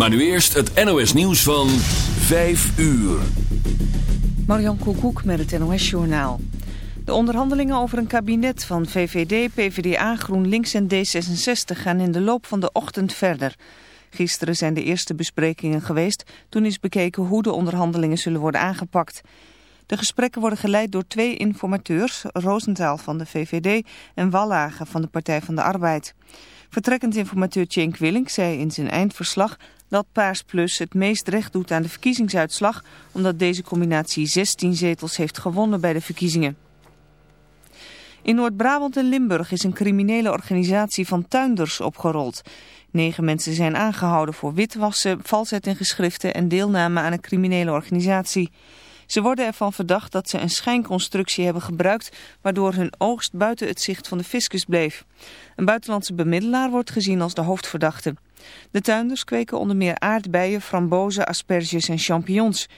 Maar nu eerst het NOS nieuws van 5 uur. Marian Koekoek met het NOS Journaal. De onderhandelingen over een kabinet van VVD, PvdA, GroenLinks en D66 gaan in de loop van de ochtend verder. Gisteren zijn de eerste besprekingen geweest. Toen is bekeken hoe de onderhandelingen zullen worden aangepakt. De gesprekken worden geleid door twee informateurs, Roosentaal van de VVD en Wallagen van de Partij van de Arbeid. Vertrekkend informateur Cenk Willink zei in zijn eindverslag dat Paars Plus het meest recht doet aan de verkiezingsuitslag, omdat deze combinatie 16 zetels heeft gewonnen bij de verkiezingen. In Noord-Brabant en Limburg is een criminele organisatie van tuinders opgerold. Negen mensen zijn aangehouden voor witwassen, valsheid in geschriften en deelname aan een criminele organisatie. Ze worden ervan verdacht dat ze een schijnconstructie hebben gebruikt... waardoor hun oogst buiten het zicht van de fiscus bleef. Een buitenlandse bemiddelaar wordt gezien als de hoofdverdachte. De tuinders kweken onder meer aardbeien, frambozen, asperges en champignons.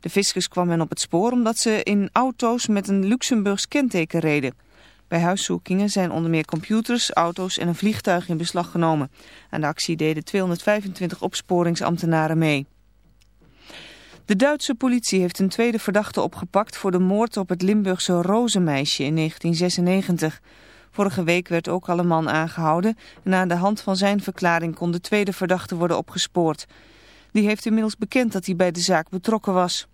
De fiscus kwam hen op het spoor omdat ze in auto's met een Luxemburgs kenteken reden. Bij huiszoekingen zijn onder meer computers, auto's en een vliegtuig in beslag genomen. Aan de actie deden 225 opsporingsambtenaren mee. De Duitse politie heeft een tweede verdachte opgepakt voor de moord op het Limburgse Rozenmeisje in 1996. Vorige week werd ook al een man aangehouden en aan de hand van zijn verklaring kon de tweede verdachte worden opgespoord. Die heeft inmiddels bekend dat hij bij de zaak betrokken was.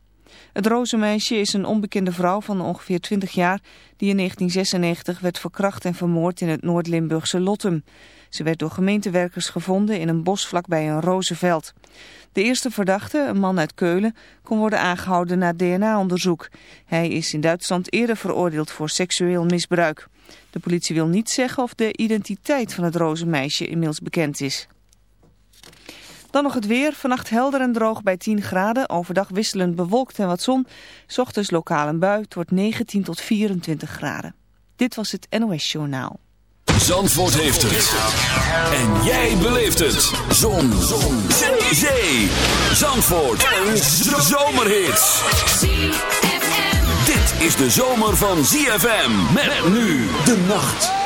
Het Rozenmeisje is een onbekende vrouw van ongeveer 20 jaar die in 1996 werd verkracht en vermoord in het Noord-Limburgse Lottum. Ze werd door gemeentewerkers gevonden in een bos vlakbij een rozenveld. De eerste verdachte, een man uit Keulen, kon worden aangehouden na DNA-onderzoek. Hij is in Duitsland eerder veroordeeld voor seksueel misbruik. De politie wil niet zeggen of de identiteit van het rozenmeisje inmiddels bekend is. Dan nog het weer. Vannacht helder en droog bij 10 graden. Overdag wisselend bewolkt en wat zon. Ochtends lokaal een bui. Het wordt 19 tot 24 graden. Dit was het NOS Journaal. Zandvoort heeft het. En jij beleeft het. Zon. zon. Zee. Zandvoort. Een zomerhit. Dit is de zomer van ZFM. Met nu de nacht.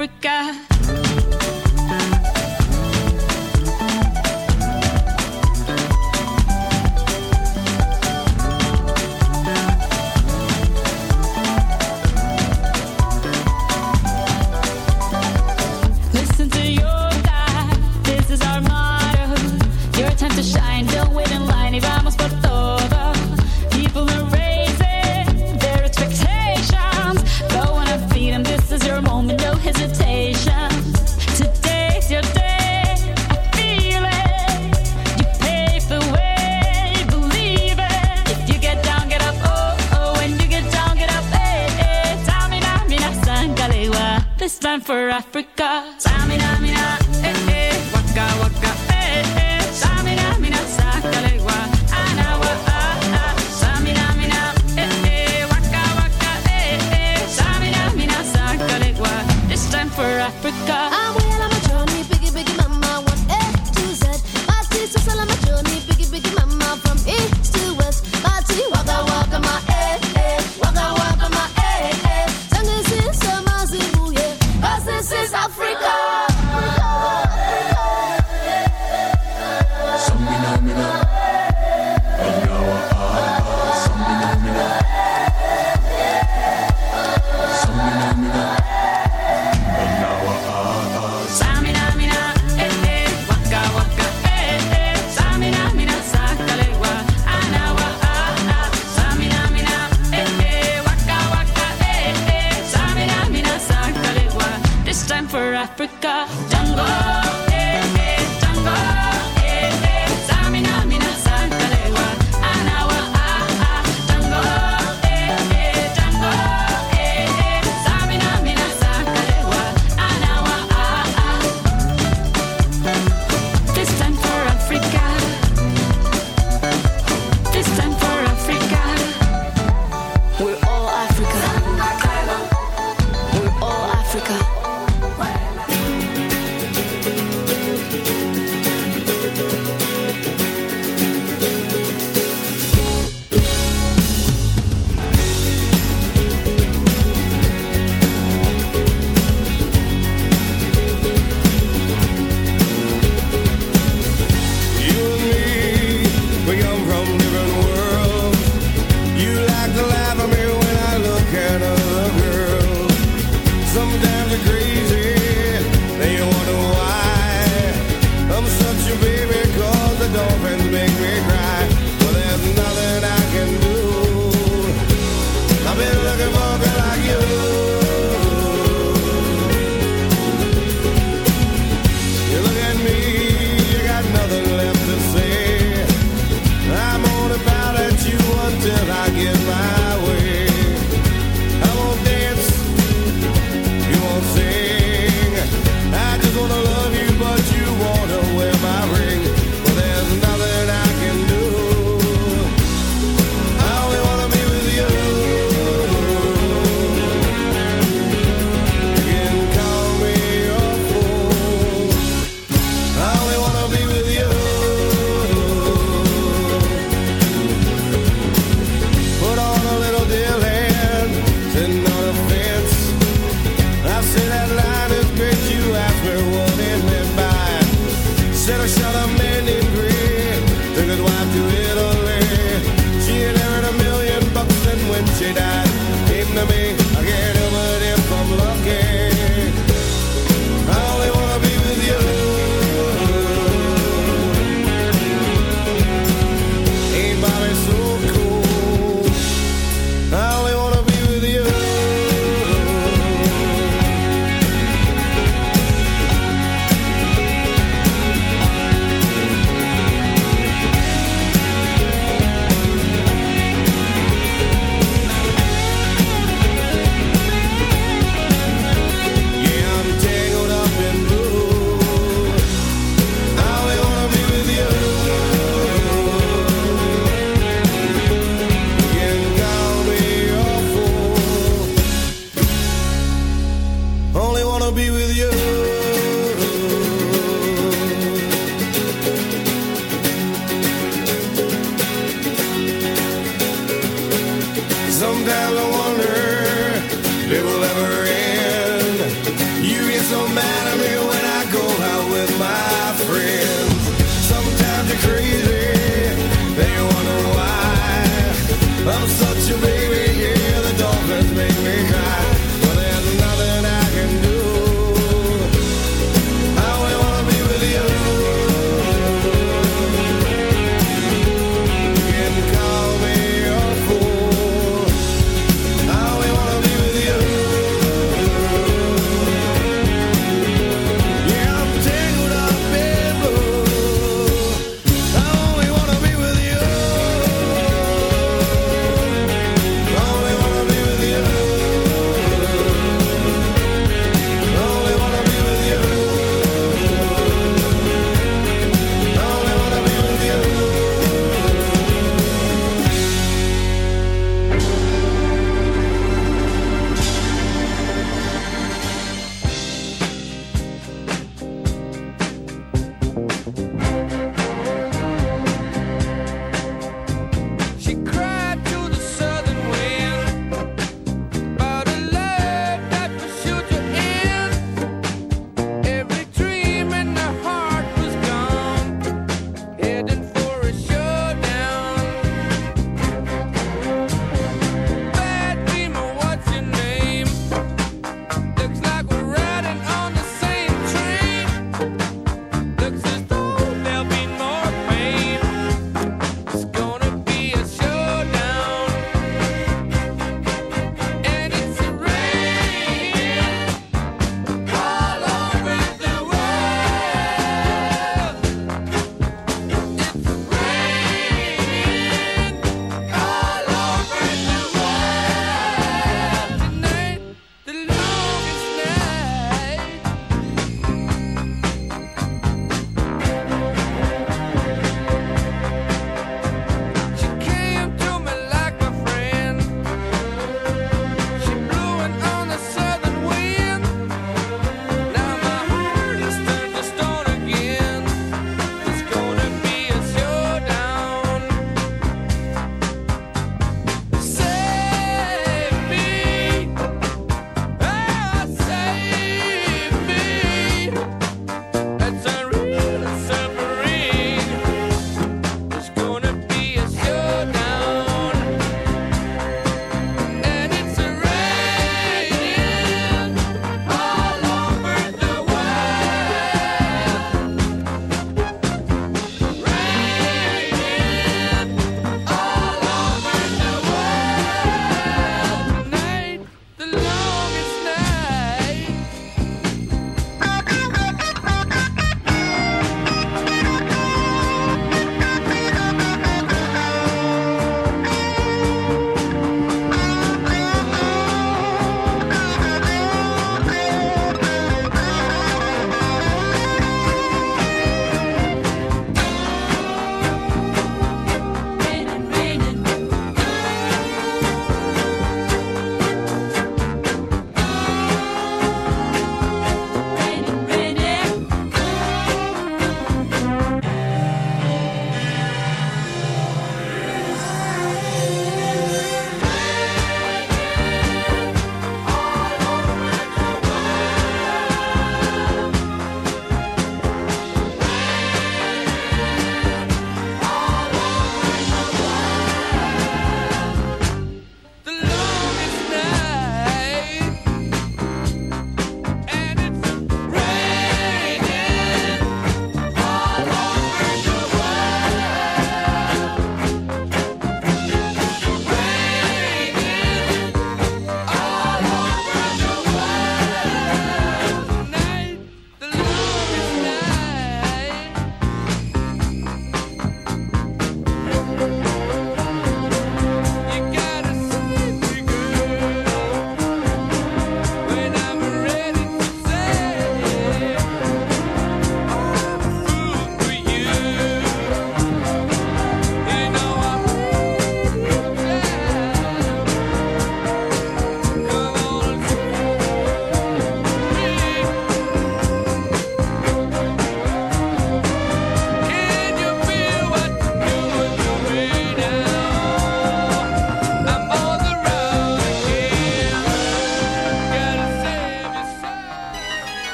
Africa.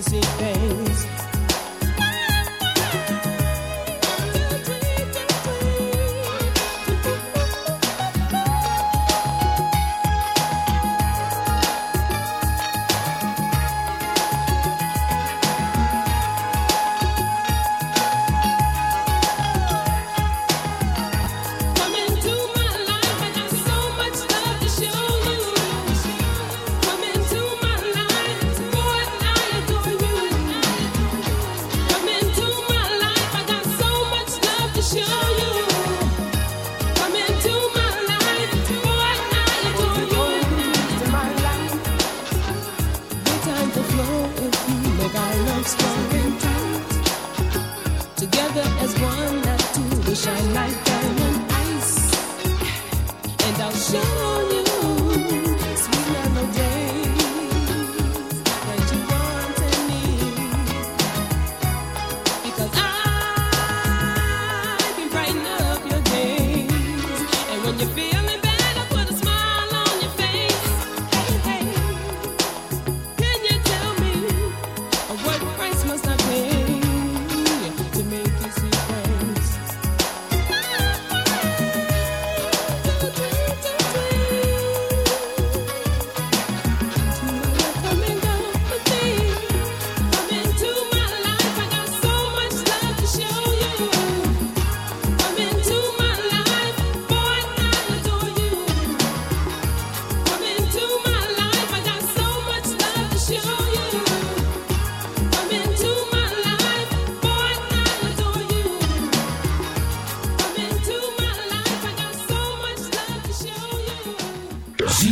amazing pain.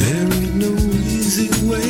There ain't no easy way.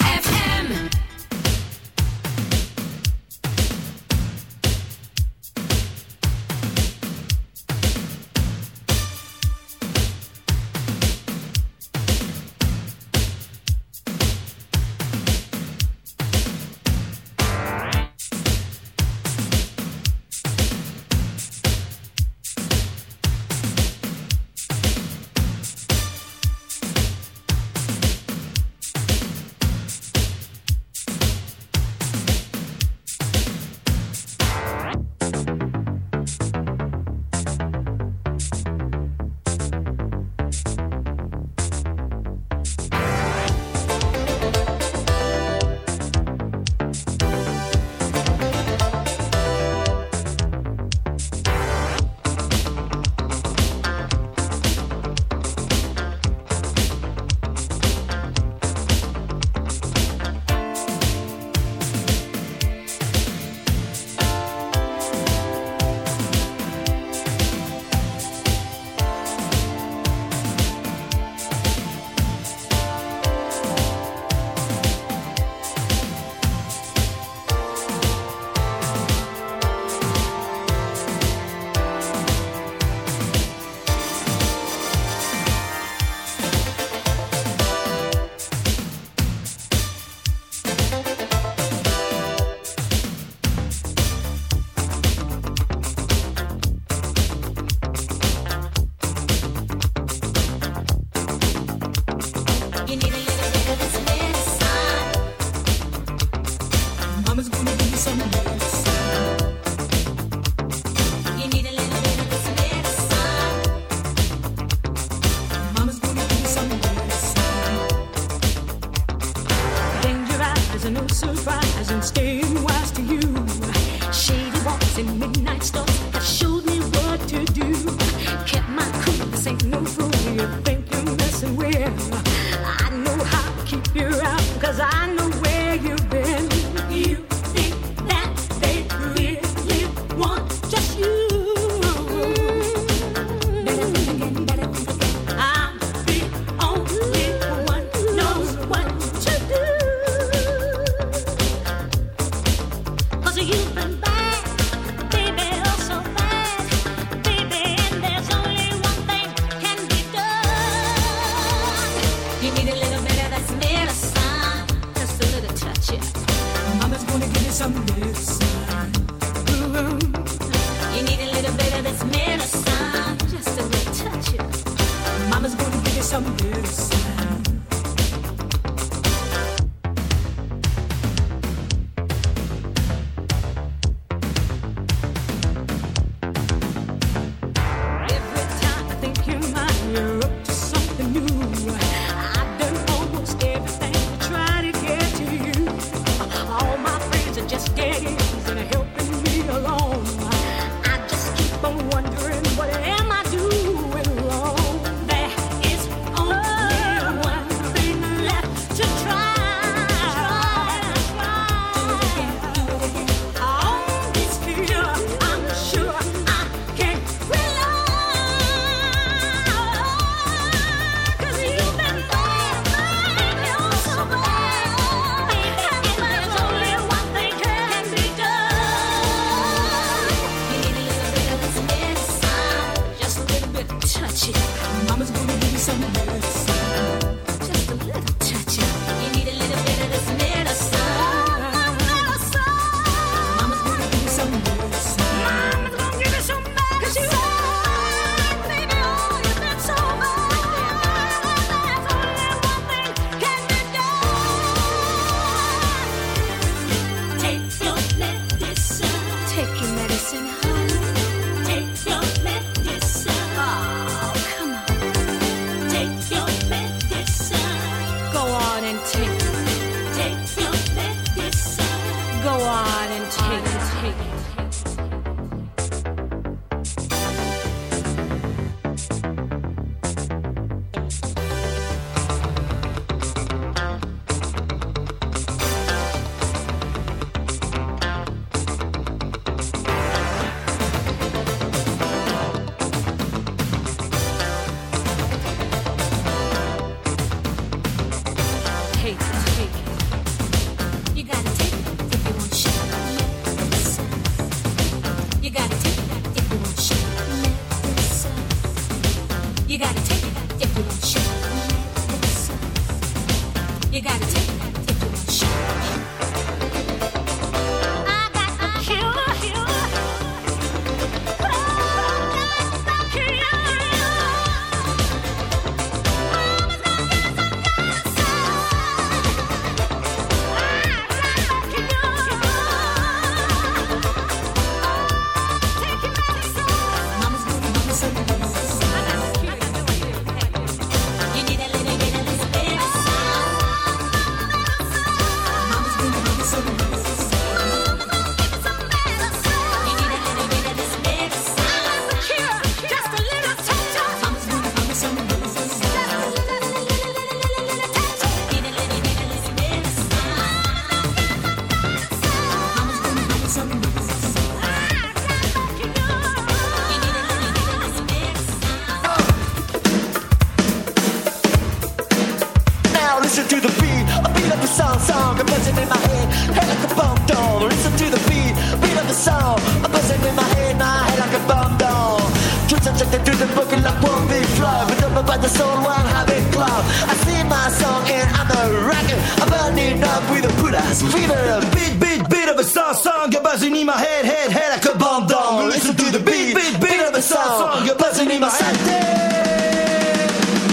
Fever, beat, beat, beat of a song, song. You're buzzing in my head, head, head like a bomb dong. Listen to the beat, beat, beat of a song, song. You're buzzing in my head.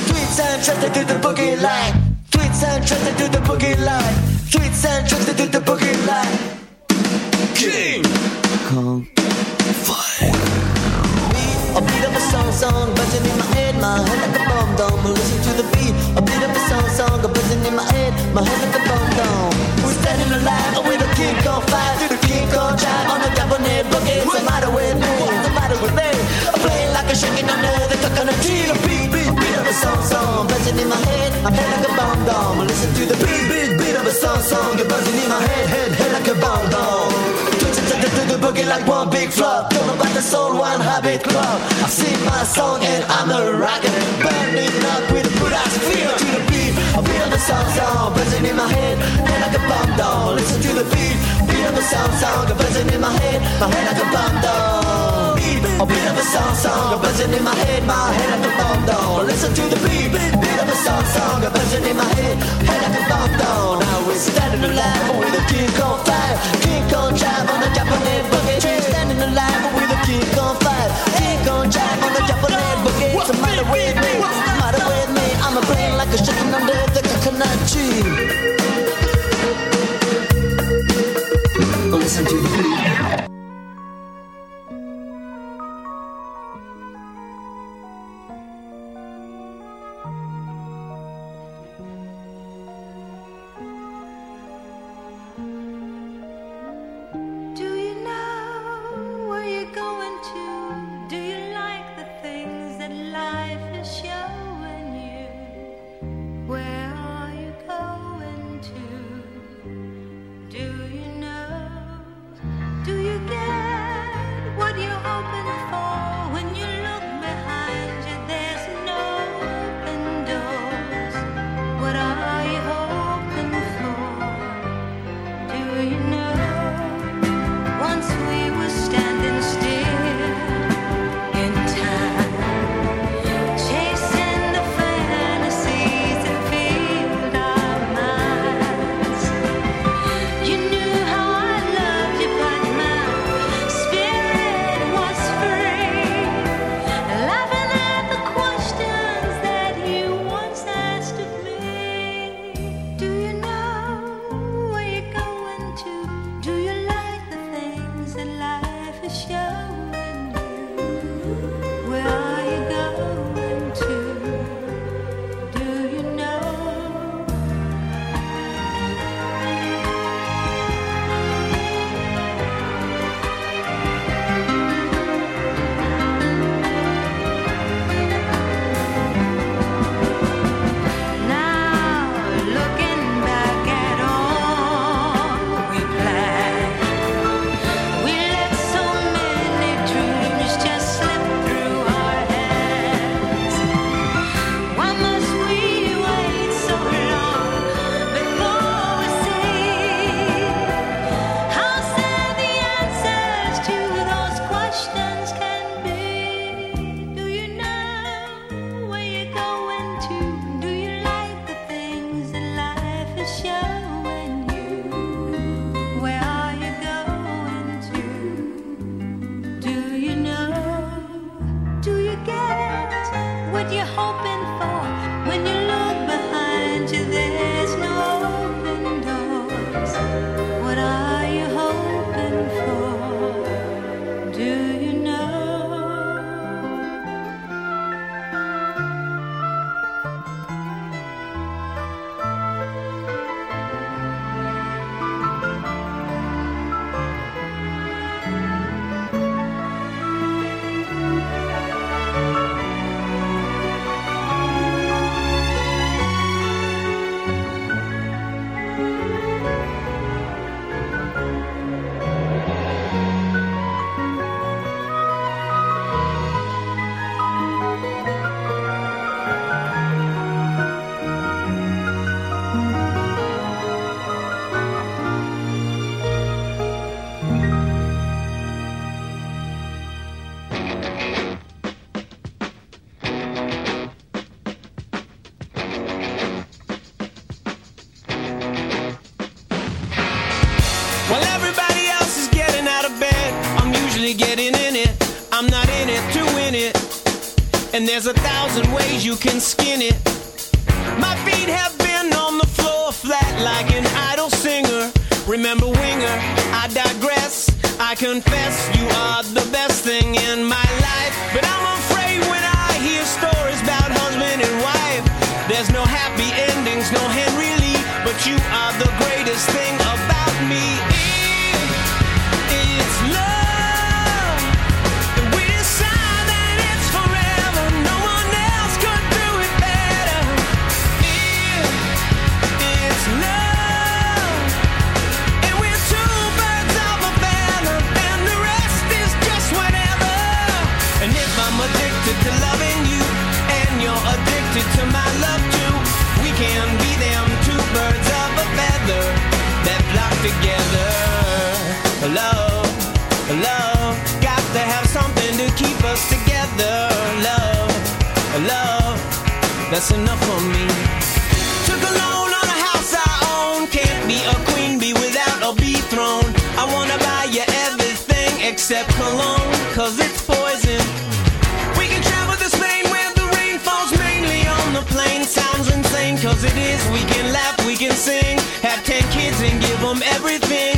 Tweets and tracks to the boogie line. Tweets and tracks to the boogie line. Tweets and tracks to the boogie line. King Kong Fire. A beat of a song, song, buzzing in my head, my head like a bomb dong. Listen to the beat, a beat of a song, song, buzzing in my head, my head like a bomb dong. Standing alive with a King Kong fight through the King Kong drive on the Japanese boogie. What's the matter with me? What's the matter with me? I'm playing like a shaking under the coconut tree. The beat, beat, beat of a song song buzzing in my head, my head like a bomb dome. Listen to the beat, beat, beat of a song song You're buzzing in my head, head, head like a bomb dome. To the boogie like one big flop Talk about the soul, one habit club I sing my song and I'm a rocker Burning up with a good ass feel to the A beat of the song song buzzing in my head. Head like a bomb down. Listen to the beat. Beat of the song song buzzing in my head. My head like a bomb down. Beat A beat of a song song buzzing in my head. My head like a bomb down. Listen to the beat Beat of a song song buzzing in my head. Head like a bomb down. Now we're standing alive with a King Kong fire. King Kong drive on the Japanese tree Listen to the what you're hoping for you can skin it. My feet have been on the floor flat like an idle singer. Remember, winger, I digress, I confess. love to. We can be them two birds of a feather that flock together. Love, love, got to have something to keep us together. Love, love, that's enough for me. Took a loan on a house I own. Can't be a queen bee without a bee throne. I wanna buy you everything except cologne, cause it's for as it is. We can laugh, we can sing, have 10 kids and give them everything.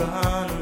run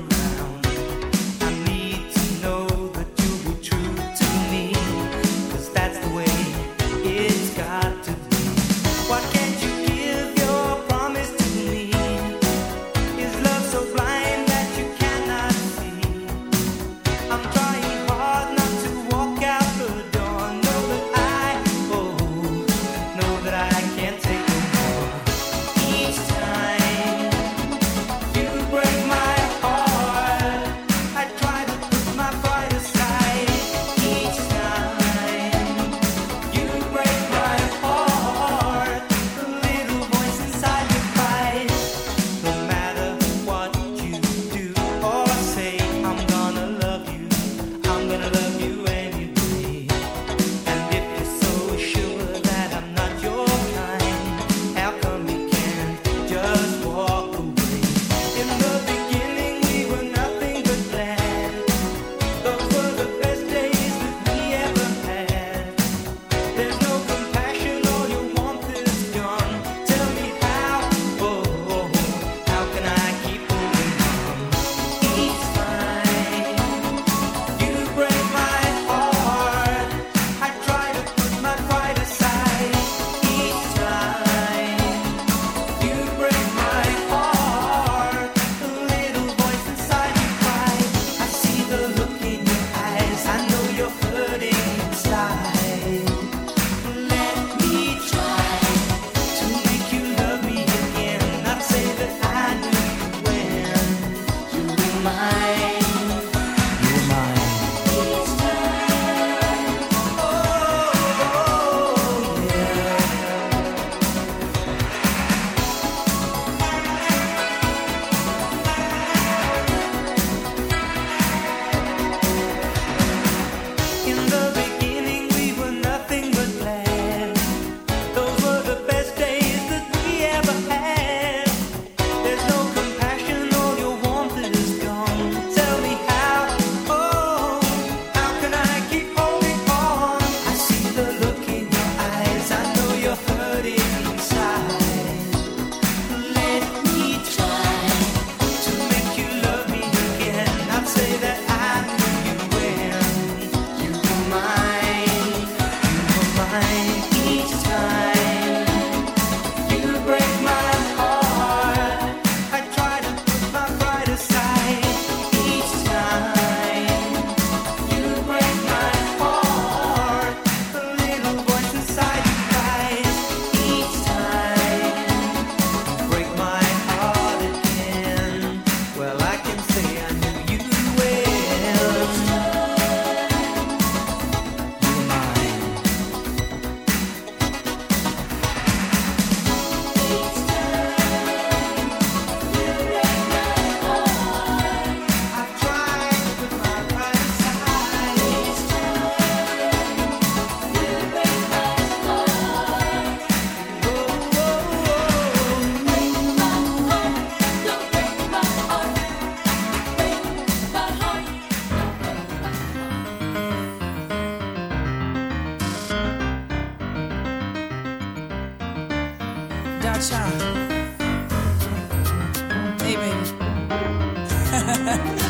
Ha!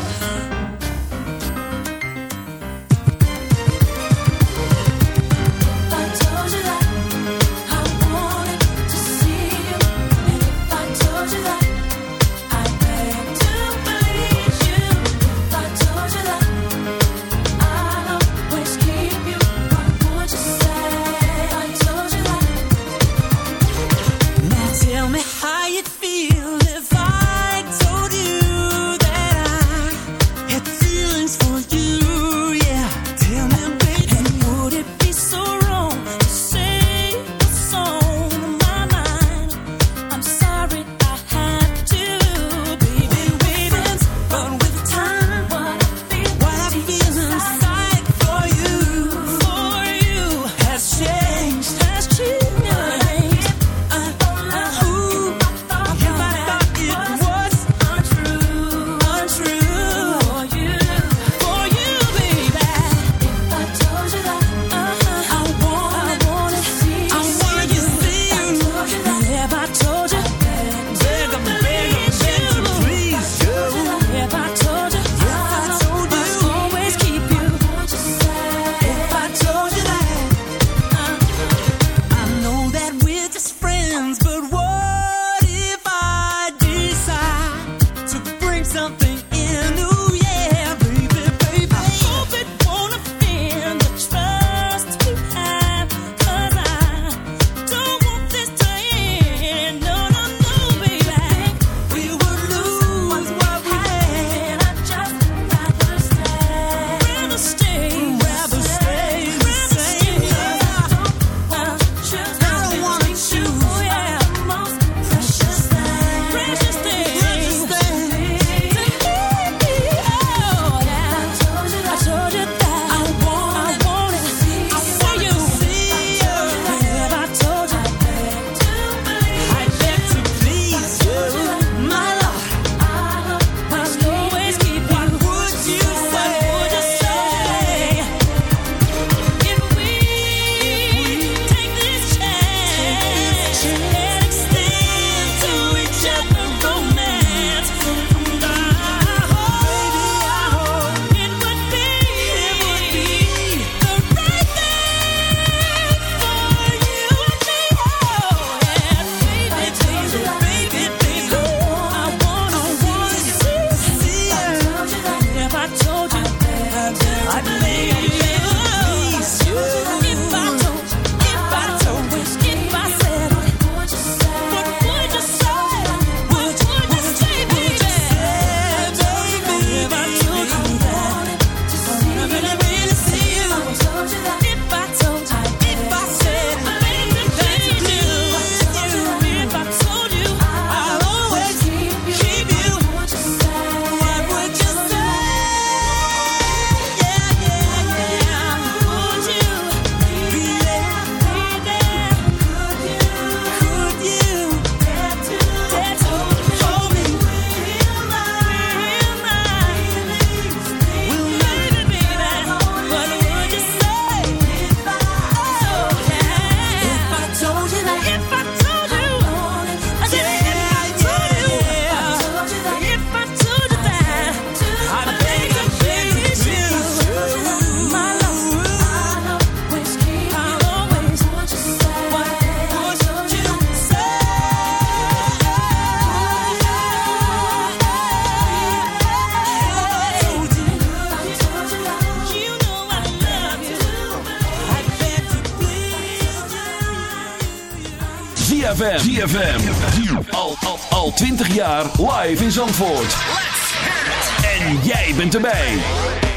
ZFM. ZFM. Al, al, al 20 jaar live in Zandvoort. Let's hear. En jij bent erbij.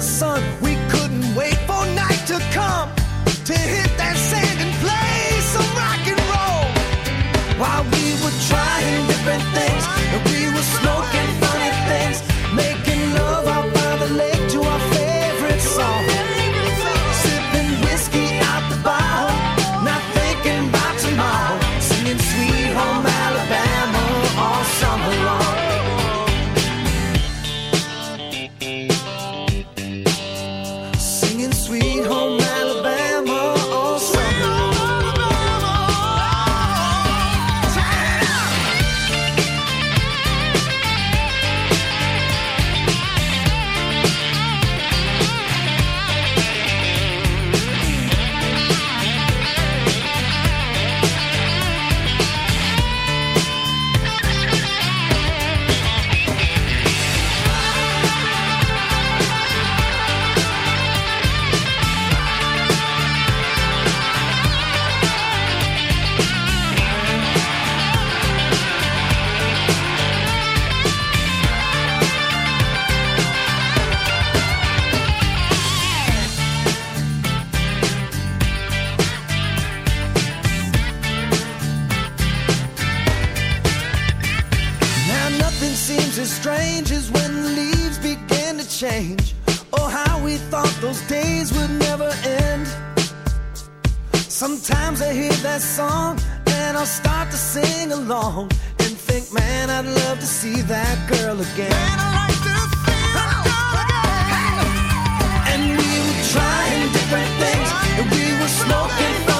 sun. We couldn't wait for night to come to hit. changes when the leaves began to change. Oh, how we thought those days would never end. Sometimes I hear that song and I'll start to sing along and think, man, I'd love to see that girl again. Man, I like to see that girl again. Hey! And we were trying different things, and we were smoking.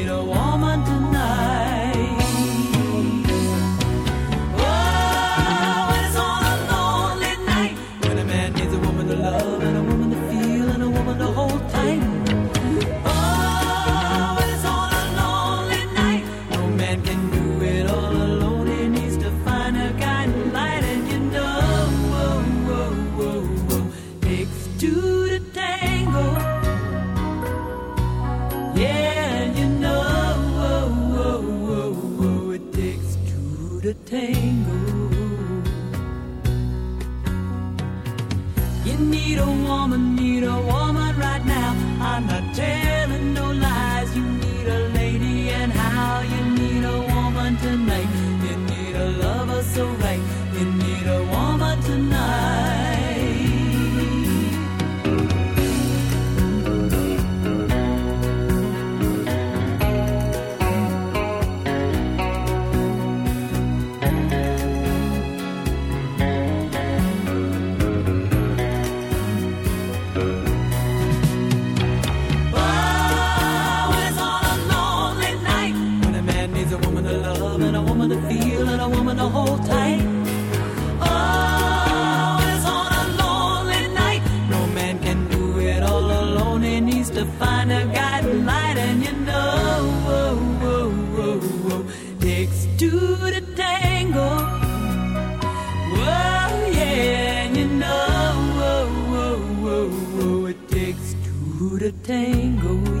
to hold tight. Always on a lonely night. No man can do it all alone. He needs to find a guiding light. And you know, takes two to tango. Oh, yeah. And you know, it takes two to tango.